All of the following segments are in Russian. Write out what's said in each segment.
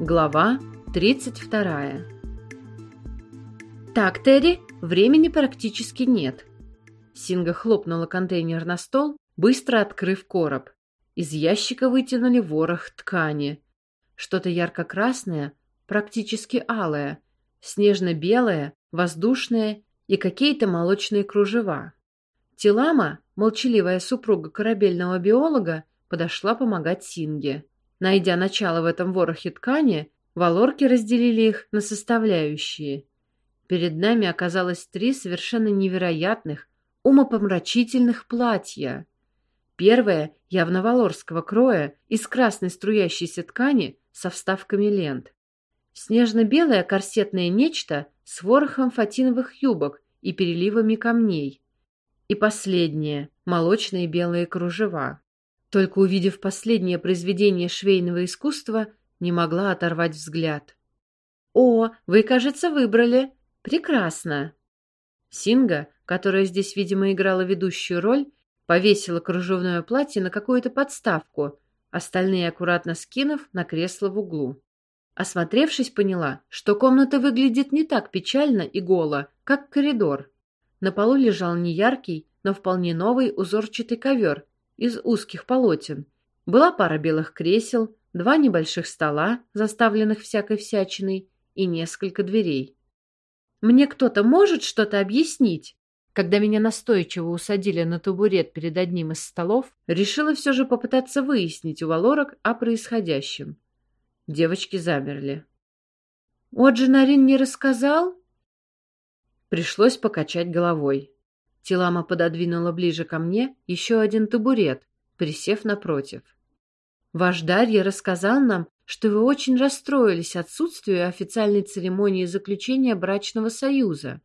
Глава 32 «Так, Терри, времени практически нет». Синга хлопнула контейнер на стол, быстро открыв короб. Из ящика вытянули ворох ткани. Что-то ярко-красное, практически алое, снежно-белое, воздушное и какие-то молочные кружева. Телама, молчаливая супруга корабельного биолога, подошла помогать Синге. Найдя начало в этом ворохе ткани, валорки разделили их на составляющие. Перед нами оказалось три совершенно невероятных, умопомрачительных платья. Первое, явно валорского кроя, из красной струящейся ткани со вставками лент. Снежно-белое корсетное нечто с ворохом фатиновых юбок и переливами камней. И последнее, молочные белые кружева. Только увидев последнее произведение швейного искусства, не могла оторвать взгляд. «О, вы, кажется, выбрали. Прекрасно!» Синга, которая здесь, видимо, играла ведущую роль, повесила кружевное платье на какую-то подставку, остальные аккуратно скинув на кресло в углу. Осмотревшись, поняла, что комната выглядит не так печально и голо, как коридор. На полу лежал неяркий, но вполне новый узорчатый ковер из узких полотен. Была пара белых кресел, два небольших стола, заставленных всякой всячиной, и несколько дверей. «Мне кто-то может что-то объяснить?» Когда меня настойчиво усадили на табурет перед одним из столов, решила все же попытаться выяснить у Валорок о происходящем. Девочки замерли. «Оджинарин не рассказал?» Пришлось покачать головой. Тилама пододвинула ближе ко мне еще один табурет, присев напротив. «Ваш Дарья рассказал нам, что вы очень расстроились отсутствию официальной церемонии заключения брачного союза.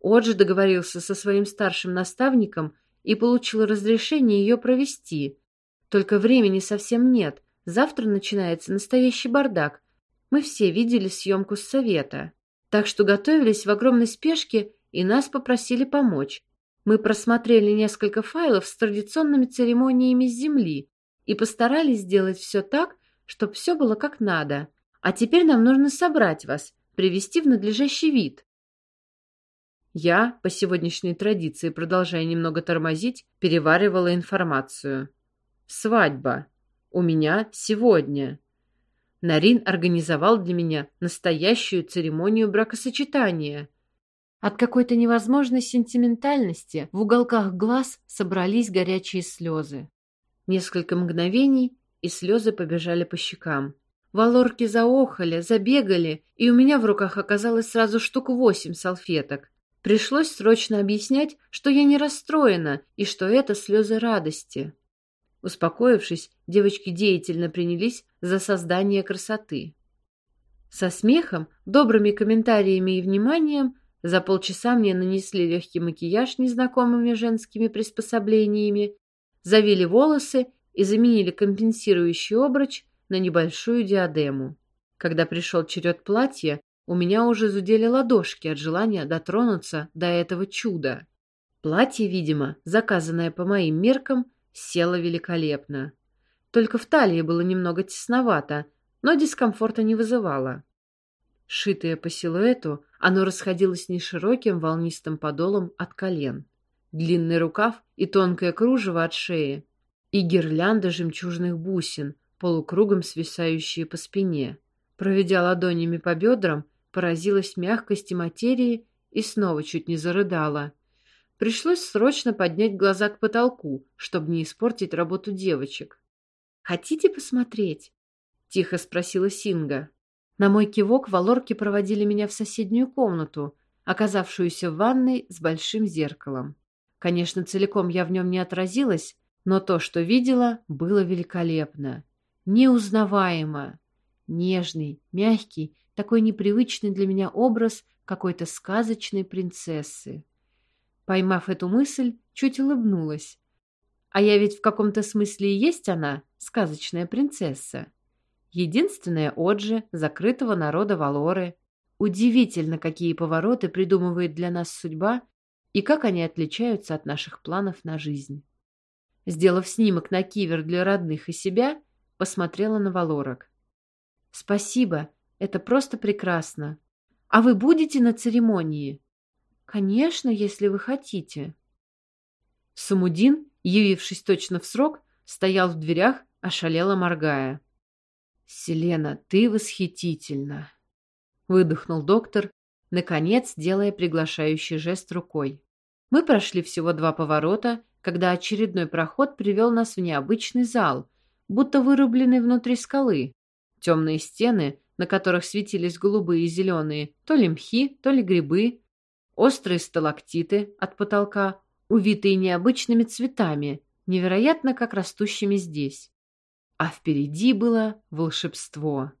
Оджи договорился со своим старшим наставником и получил разрешение ее провести. Только времени совсем нет. Завтра начинается настоящий бардак. Мы все видели съемку с совета. Так что готовились в огромной спешке и нас попросили помочь. Мы просмотрели несколько файлов с традиционными церемониями с Земли и постарались сделать все так, чтобы все было как надо. А теперь нам нужно собрать вас, привести в надлежащий вид. Я, по сегодняшней традиции, продолжая немного тормозить, переваривала информацию. Свадьба. У меня сегодня. Нарин организовал для меня настоящую церемонию бракосочетания – от какой-то невозможной сентиментальности в уголках глаз собрались горячие слезы. Несколько мгновений, и слезы побежали по щекам. Валорки заохали, забегали, и у меня в руках оказалось сразу штук восемь салфеток. Пришлось срочно объяснять, что я не расстроена и что это слезы радости. Успокоившись, девочки деятельно принялись за создание красоты. Со смехом, добрыми комментариями и вниманием за полчаса мне нанесли легкий макияж незнакомыми женскими приспособлениями, завили волосы и заменили компенсирующий обруч на небольшую диадему. Когда пришел черед платья, у меня уже зудели ладошки от желания дотронуться до этого чуда. Платье, видимо, заказанное по моим меркам, село великолепно. Только в талии было немного тесновато, но дискомфорта не вызывало. Шитое по силуэту, оно расходилось нешироким волнистым подолом от колен. Длинный рукав и тонкое кружево от шеи, и гирлянда жемчужных бусин, полукругом свисающие по спине. Проведя ладонями по бедрам, поразилась мягкости материи и снова чуть не зарыдала. Пришлось срочно поднять глаза к потолку, чтобы не испортить работу девочек. «Хотите посмотреть?» — тихо спросила Синга. На мой кивок валорки проводили меня в соседнюю комнату, оказавшуюся в ванной с большим зеркалом. Конечно, целиком я в нем не отразилась, но то, что видела, было великолепно. Неузнаваемо. Нежный, мягкий, такой непривычный для меня образ какой-то сказочной принцессы. Поймав эту мысль, чуть улыбнулась. А я ведь в каком-то смысле и есть она, сказочная принцесса. Единственная Оджи, закрытого народа Валоры. Удивительно, какие повороты придумывает для нас судьба и как они отличаются от наших планов на жизнь. Сделав снимок на кивер для родных и себя, посмотрела на Валорок. Спасибо, это просто прекрасно. А вы будете на церемонии? Конечно, если вы хотите. Самудин, явившись точно в срок, стоял в дверях, ошалело моргая. «Селена, ты восхитительна!» Выдохнул доктор, наконец делая приглашающий жест рукой. Мы прошли всего два поворота, когда очередной проход привел нас в необычный зал, будто вырубленный внутри скалы. Темные стены, на которых светились голубые и зеленые, то ли мхи, то ли грибы, острые сталактиты от потолка, увитые необычными цветами, невероятно как растущими здесь. А впереди было волшебство.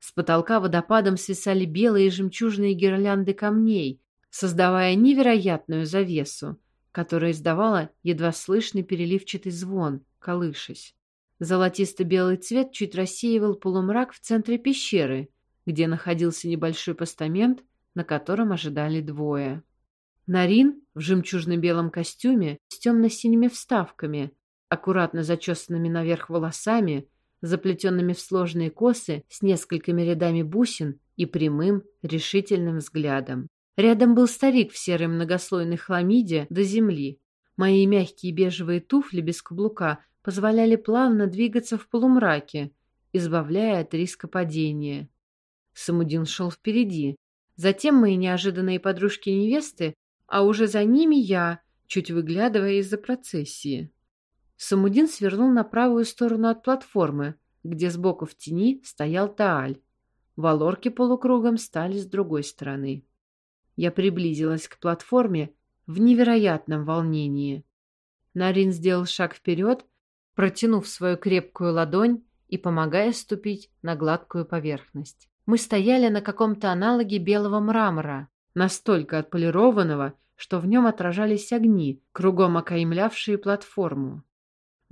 С потолка водопадом свисали белые жемчужные гирлянды камней, создавая невероятную завесу, которая издавала едва слышный переливчатый звон, колышась. Золотисто-белый цвет чуть рассеивал полумрак в центре пещеры, где находился небольшой постамент, на котором ожидали двое. Нарин в жемчужно-белом костюме с темно-синими вставками, аккуратно зачесанными наверх волосами, заплетенными в сложные косы с несколькими рядами бусин и прямым, решительным взглядом. Рядом был старик в серой многослойной хламиде до земли. Мои мягкие бежевые туфли без каблука позволяли плавно двигаться в полумраке, избавляя от риска падения. Самудин шел впереди. Затем мои неожиданные подружки-невесты а уже за ними я, чуть выглядывая из-за процессии. Самудин свернул на правую сторону от платформы, где сбоку в тени стоял Тааль. Валорки полукругом стали с другой стороны. Я приблизилась к платформе в невероятном волнении. Нарин сделал шаг вперед, протянув свою крепкую ладонь и помогая ступить на гладкую поверхность. Мы стояли на каком-то аналоге белого мрамора, настолько отполированного, что в нем отражались огни, кругом окаймлявшие платформу.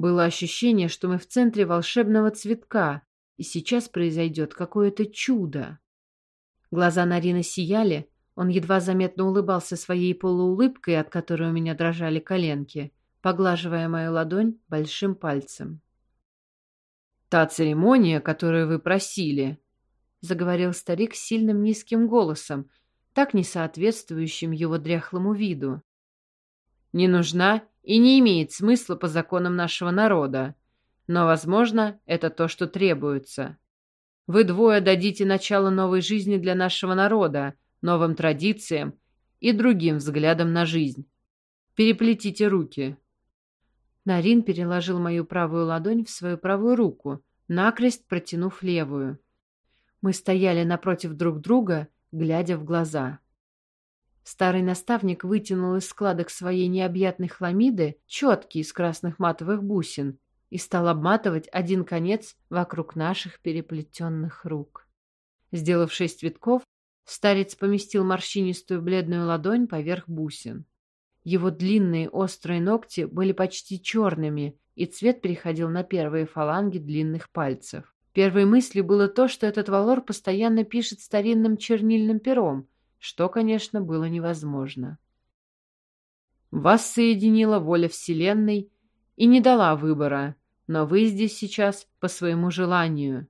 Было ощущение, что мы в центре волшебного цветка, и сейчас произойдет какое-то чудо. Глаза Нарины сияли, он едва заметно улыбался своей полуулыбкой, от которой у меня дрожали коленки, поглаживая мою ладонь большим пальцем. «Та церемония, которую вы просили», — заговорил старик сильным низким голосом, так не соответствующим его дряхлому виду. «Не нужна и не имеет смысла по законам нашего народа, но, возможно, это то, что требуется. Вы двое дадите начало новой жизни для нашего народа, новым традициям и другим взглядам на жизнь. Переплетите руки». Нарин переложил мою правую ладонь в свою правую руку, накрест протянув левую. Мы стояли напротив друг друга глядя в глаза. Старый наставник вытянул из складок своей необъятной хламиды четки из красных матовых бусин и стал обматывать один конец вокруг наших переплетенных рук. Сделав шесть витков, старец поместил морщинистую бледную ладонь поверх бусин. Его длинные острые ногти были почти черными, и цвет переходил на первые фаланги длинных пальцев. Первой мыслью было то, что этот Валор постоянно пишет старинным чернильным пером, что, конечно, было невозможно. Вас соединила воля Вселенной и не дала выбора, но вы здесь сейчас по своему желанию.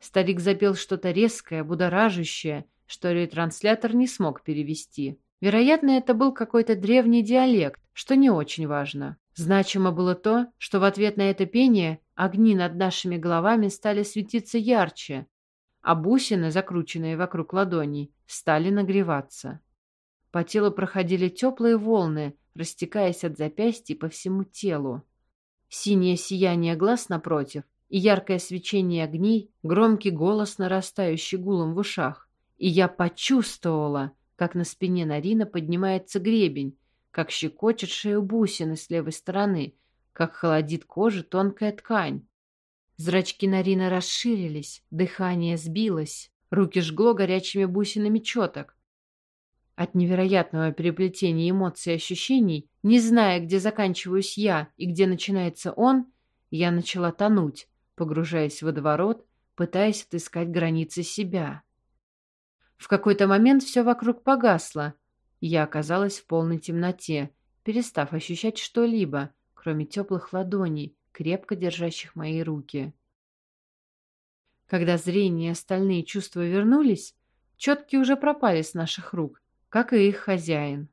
Старик запел что-то резкое, будоражащее, что ретранслятор не смог перевести. Вероятно, это был какой-то древний диалект, что не очень важно. Значимо было то, что в ответ на это пение Огни над нашими головами стали светиться ярче, а бусины, закрученные вокруг ладоней, стали нагреваться. По телу проходили теплые волны, растекаясь от запястья по всему телу. Синее сияние глаз напротив и яркое свечение огней, громкий голос, нарастающий гулом в ушах. И я почувствовала, как на спине Нарина поднимается гребень, как щекочет шею бусины с левой стороны — как холодит кожу тонкая ткань. Зрачки Нарина расширились, дыхание сбилось, руки жгло горячими бусинами четок. От невероятного переплетения эмоций и ощущений, не зная, где заканчиваюсь я и где начинается он, я начала тонуть, погружаясь в водоворот, пытаясь отыскать границы себя. В какой-то момент все вокруг погасло, я оказалась в полной темноте, перестав ощущать что-либо, кроме теплых ладоней, крепко держащих мои руки. Когда зрение и остальные чувства вернулись, четки уже пропали с наших рук, как и их хозяин.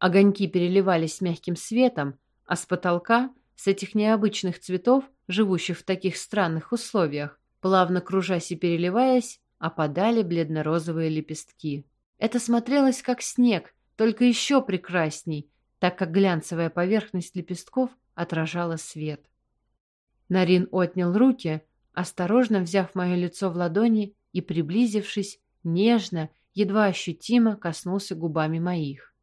Огоньки переливались мягким светом, а с потолка, с этих необычных цветов, живущих в таких странных условиях, плавно кружась и переливаясь, опадали бледно-розовые лепестки. Это смотрелось как снег, только еще прекрасней, так как глянцевая поверхность лепестков отражала свет. Нарин отнял руки, осторожно взяв мое лицо в ладони и, приблизившись, нежно, едва ощутимо коснулся губами моих.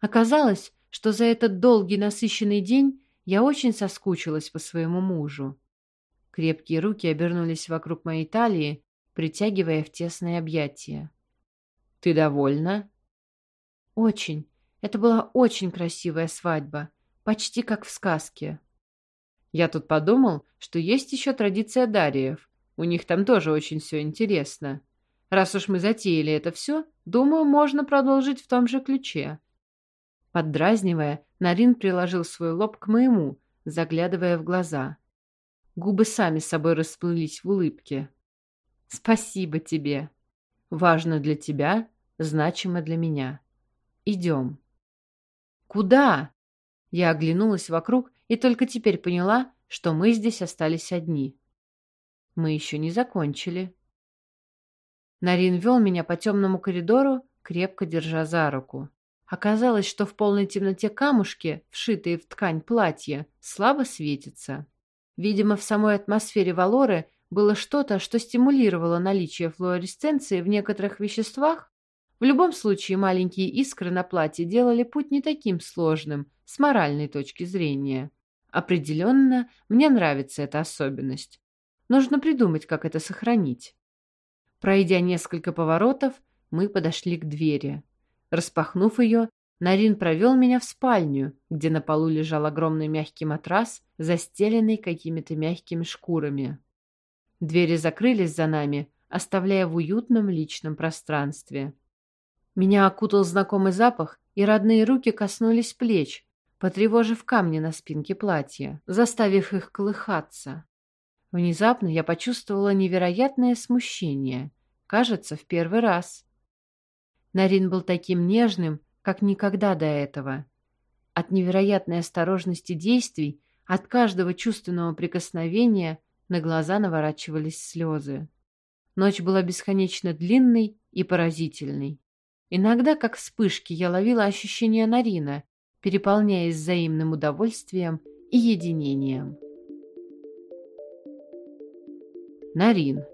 Оказалось, что за этот долгий насыщенный день я очень соскучилась по своему мужу. Крепкие руки обернулись вокруг моей талии, притягивая в тесное объятие. «Ты довольна?» «Очень. Это была очень красивая свадьба, почти как в сказке». «Я тут подумал, что есть еще традиция Дариев. У них там тоже очень все интересно. Раз уж мы затеяли это все, думаю, можно продолжить в том же ключе». Поддразнивая, Нарин приложил свой лоб к моему, заглядывая в глаза. Губы сами собой расплылись в улыбке. «Спасибо тебе. Важно для тебя, значимо для меня. Идем». «Куда?» Я оглянулась вокруг и только теперь поняла, что мы здесь остались одни. Мы еще не закончили. Нарин вел меня по темному коридору, крепко держа за руку. Оказалось, что в полной темноте камушки, вшитые в ткань платья, слабо светятся. Видимо, в самой атмосфере Валоры было что-то, что стимулировало наличие флуоресценции в некоторых веществах. В любом случае, маленькие искры на платье делали путь не таким сложным, с моральной точки зрения. Определенно, мне нравится эта особенность. Нужно придумать, как это сохранить. Пройдя несколько поворотов, мы подошли к двери. Распахнув ее, Нарин провел меня в спальню, где на полу лежал огромный мягкий матрас, застеленный какими-то мягкими шкурами. Двери закрылись за нами, оставляя в уютном личном пространстве. Меня окутал знакомый запах, и родные руки коснулись плеч, потревожив камни на спинке платья, заставив их колыхаться. Внезапно я почувствовала невероятное смущение. Кажется, в первый раз. Нарин был таким нежным, как никогда до этого. От невероятной осторожности действий, от каждого чувственного прикосновения на глаза наворачивались слезы. Ночь была бесконечно длинной и поразительной. Иногда, как вспышки, я ловила ощущение Нарина, переполняясь взаимным удовольствием и единением. Нарин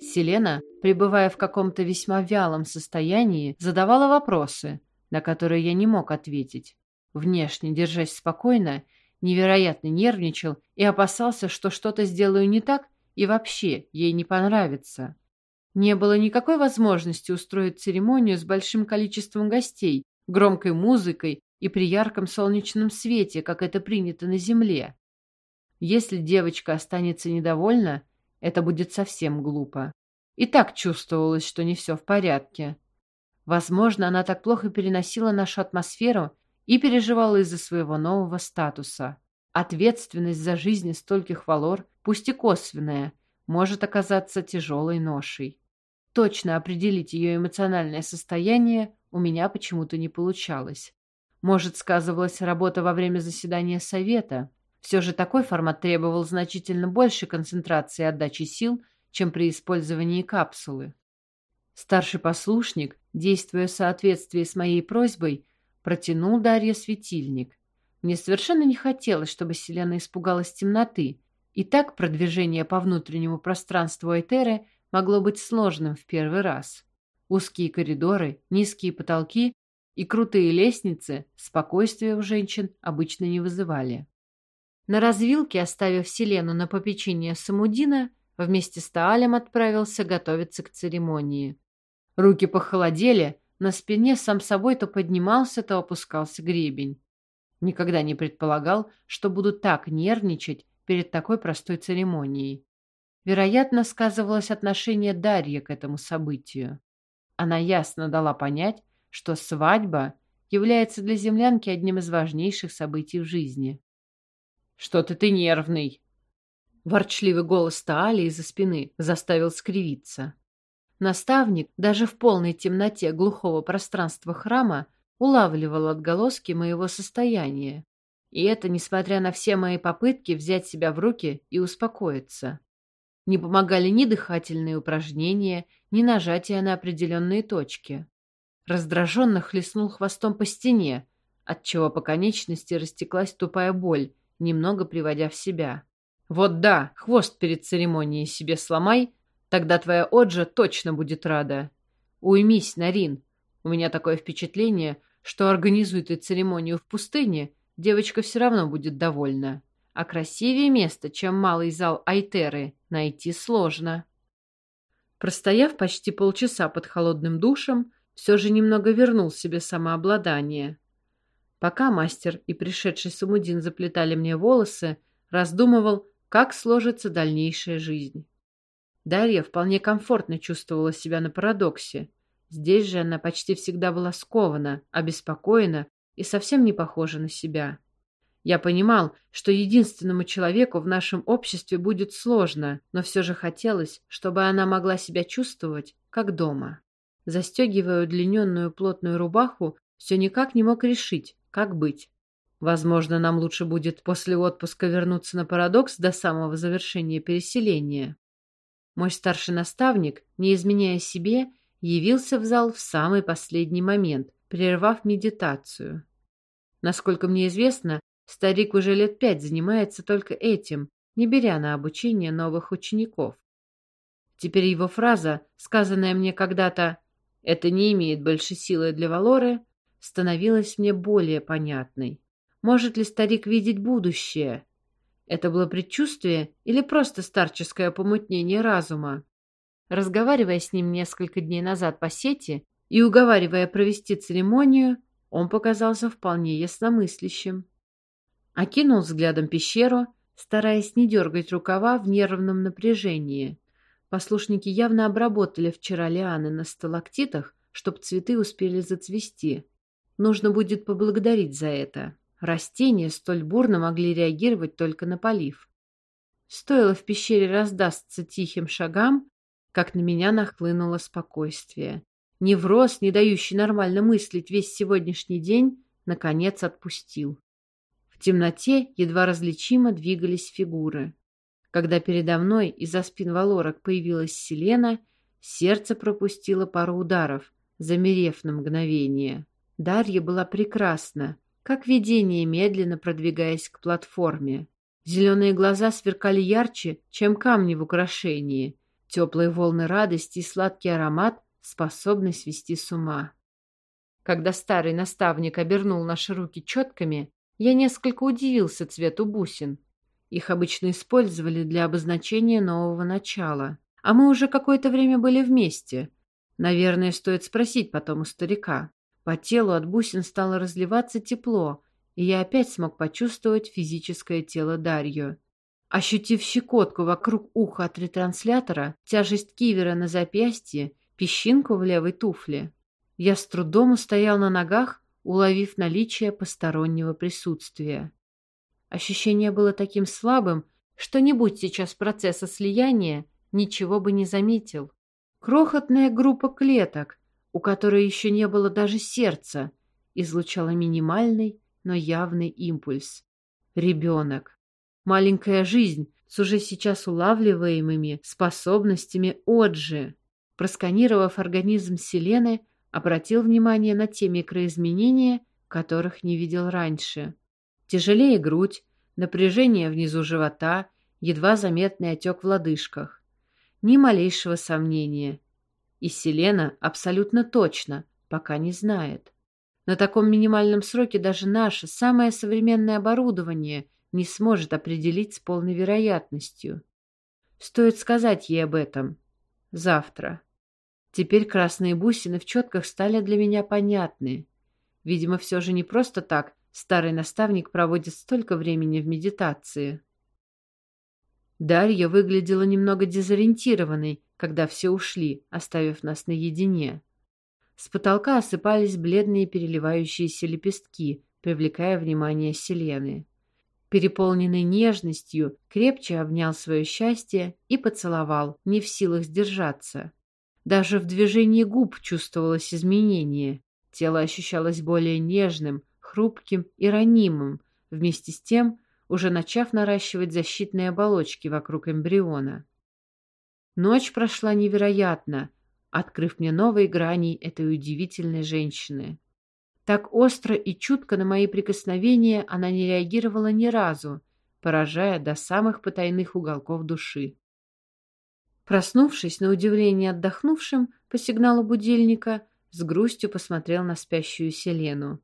Селена, пребывая в каком-то весьма вялом состоянии, задавала вопросы, на которые я не мог ответить. Внешне, держась спокойно, невероятно нервничал и опасался, что что-то сделаю не так и вообще ей не понравится. Не было никакой возможности устроить церемонию с большим количеством гостей, громкой музыкой и при ярком солнечном свете, как это принято на земле. Если девочка останется недовольна, это будет совсем глупо. И так чувствовалось, что не все в порядке. Возможно, она так плохо переносила нашу атмосферу и переживала из-за своего нового статуса. Ответственность за жизнь стольких валор, пусть и косвенная, может оказаться тяжелой ношей. Точно определить ее эмоциональное состояние у меня почему-то не получалось. Может, сказывалась работа во время заседания совета, все же такой формат требовал значительно большей концентрации и отдачи сил, чем при использовании капсулы. Старший послушник, действуя в соответствии с моей просьбой, протянул Дарье светильник. Мне совершенно не хотелось, чтобы Селена испугалась темноты, и так продвижение по внутреннему пространству Айтеры могло быть сложным в первый раз. Узкие коридоры, низкие потолки и крутые лестницы спокойствия у женщин обычно не вызывали. На развилке, оставив Селену на попечение Самудина, вместе с Таалем отправился готовиться к церемонии. Руки похолодели, на спине сам собой то поднимался, то опускался гребень. Никогда не предполагал, что буду так нервничать перед такой простой церемонией. Вероятно, сказывалось отношение Дарьи к этому событию. Она ясно дала понять, что свадьба является для землянки одним из важнейших событий в жизни. «Что-то ты нервный». Ворчливый голос Таали из-за спины заставил скривиться. Наставник даже в полной темноте глухого пространства храма улавливал отголоски моего состояния. И это несмотря на все мои попытки взять себя в руки и успокоиться. Не помогали ни дыхательные упражнения, ни нажатия на определенные точки. Раздраженно хлестнул хвостом по стене, отчего по конечности растеклась тупая боль, немного приводя в себя. «Вот да, хвост перед церемонией себе сломай, тогда твоя Оджа точно будет рада. Уймись, Нарин. У меня такое впечатление, что организуй ты церемонию в пустыне, девочка все равно будет довольна. А красивее место, чем малый зал Айтеры, найти сложно». Простояв почти полчаса под холодным душем, все же немного вернул себе самообладание. Пока мастер и пришедший Самудин заплетали мне волосы, раздумывал, как сложится дальнейшая жизнь. Дарья вполне комфортно чувствовала себя на парадоксе. Здесь же она почти всегда была скована, обеспокоена и совсем не похожа на себя. Я понимал, что единственному человеку в нашем обществе будет сложно, но все же хотелось, чтобы она могла себя чувствовать, как дома. Застегивая удлиненную плотную рубаху, все никак не мог решить, как быть? Возможно, нам лучше будет после отпуска вернуться на парадокс до самого завершения переселения. Мой старший наставник, не изменяя себе, явился в зал в самый последний момент, прервав медитацию. Насколько мне известно, старик уже лет пять занимается только этим, не беря на обучение новых учеников. Теперь его фраза, сказанная мне когда-то «это не имеет большей силы для Валоры», становилась мне более понятной. Может ли старик видеть будущее? Это было предчувствие или просто старческое помутнение разума? Разговаривая с ним несколько дней назад по сети и уговаривая провести церемонию, он показался вполне ясномыслящим. Окинул взглядом пещеру, стараясь не дергать рукава в нервном напряжении. Послушники явно обработали вчера лианы на сталактитах, чтобы цветы успели зацвести. Нужно будет поблагодарить за это. Растения столь бурно могли реагировать только на полив. Стоило в пещере раздастся тихим шагам, как на меня нахлынуло спокойствие. Невроз, не дающий нормально мыслить весь сегодняшний день, наконец отпустил. В темноте едва различимо двигались фигуры. Когда передо мной из-за спин Валорок появилась Селена, сердце пропустило пару ударов, замерев на мгновение. Дарья была прекрасна, как видение, медленно продвигаясь к платформе. Зеленые глаза сверкали ярче, чем камни в украшении. Теплые волны радости и сладкий аромат способны свести с ума. Когда старый наставник обернул наши руки четками, я несколько удивился цвету бусин. Их обычно использовали для обозначения нового начала. А мы уже какое-то время были вместе. Наверное, стоит спросить потом у старика. По телу от бусин стало разливаться тепло, и я опять смог почувствовать физическое тело Дарью. Ощутив щекотку вокруг уха от ретранслятора, тяжесть кивера на запястье, песчинку в левой туфле, я с трудом устоял на ногах, уловив наличие постороннего присутствия. Ощущение было таким слабым, что не будь сейчас процесса слияния, ничего бы не заметил. Крохотная группа клеток, у которой еще не было даже сердца, излучала минимальный, но явный импульс. Ребенок. Маленькая жизнь с уже сейчас улавливаемыми способностями Оджи. Просканировав организм Селены, обратил внимание на те микроизменения, которых не видел раньше. Тяжелее грудь, напряжение внизу живота, едва заметный отек в лодыжках. Ни малейшего сомнения. И Селена абсолютно точно, пока не знает. На таком минимальном сроке даже наше самое современное оборудование не сможет определить с полной вероятностью. Стоит сказать ей об этом. Завтра. Теперь красные бусины в четках стали для меня понятны. Видимо, все же не просто так старый наставник проводит столько времени в медитации. Дарья выглядела немного дезориентированной, когда все ушли, оставив нас наедине. С потолка осыпались бледные переливающиеся лепестки, привлекая внимание Селены. переполненный нежностью, крепче обнял свое счастье и поцеловал, не в силах сдержаться. Даже в движении губ чувствовалось изменение. Тело ощущалось более нежным, хрупким и ранимым, вместе с тем уже начав наращивать защитные оболочки вокруг эмбриона. Ночь прошла невероятно, открыв мне новые грани этой удивительной женщины. Так остро и чутко на мои прикосновения она не реагировала ни разу, поражая до самых потайных уголков души. Проснувшись, на удивление отдохнувшим по сигналу будильника, с грустью посмотрел на спящую Селену.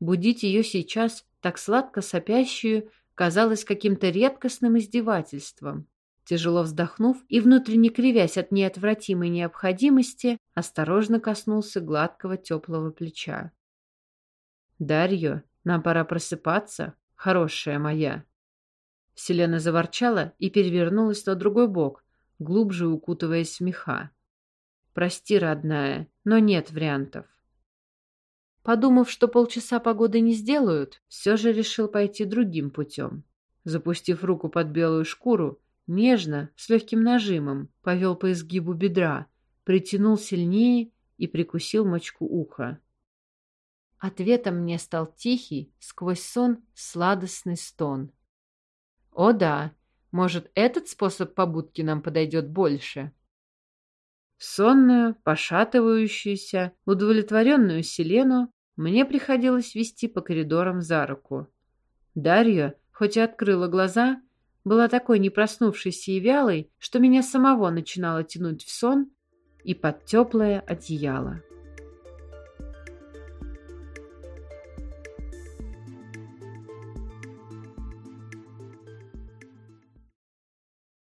Будить ее сейчас, так сладко сопящую, казалось каким-то редкостным издевательством. Тяжело вздохнув и внутренне кривясь от неотвратимой необходимости, осторожно коснулся гладкого теплого плеча. «Дарьё, нам пора просыпаться, хорошая моя». Селена заворчала и перевернулась на другой бок, глубже укутываясь в меха. «Прости, родная, но нет вариантов». Подумав, что полчаса погоды не сделают, все же решил пойти другим путем. Запустив руку под белую шкуру, нежно, с легким нажимом, повел по изгибу бедра, притянул сильнее и прикусил мочку уха. Ответом мне стал тихий, сквозь сон, сладостный стон. О да, может, этот способ побудки нам подойдет больше? Сонную, пошатывающуюся, удовлетворенную Селену мне приходилось вести по коридорам за руку. Дарья, хоть и открыла глаза, была такой не проснувшейся и вялой, что меня самого начинало тянуть в сон и под теплое одеяло.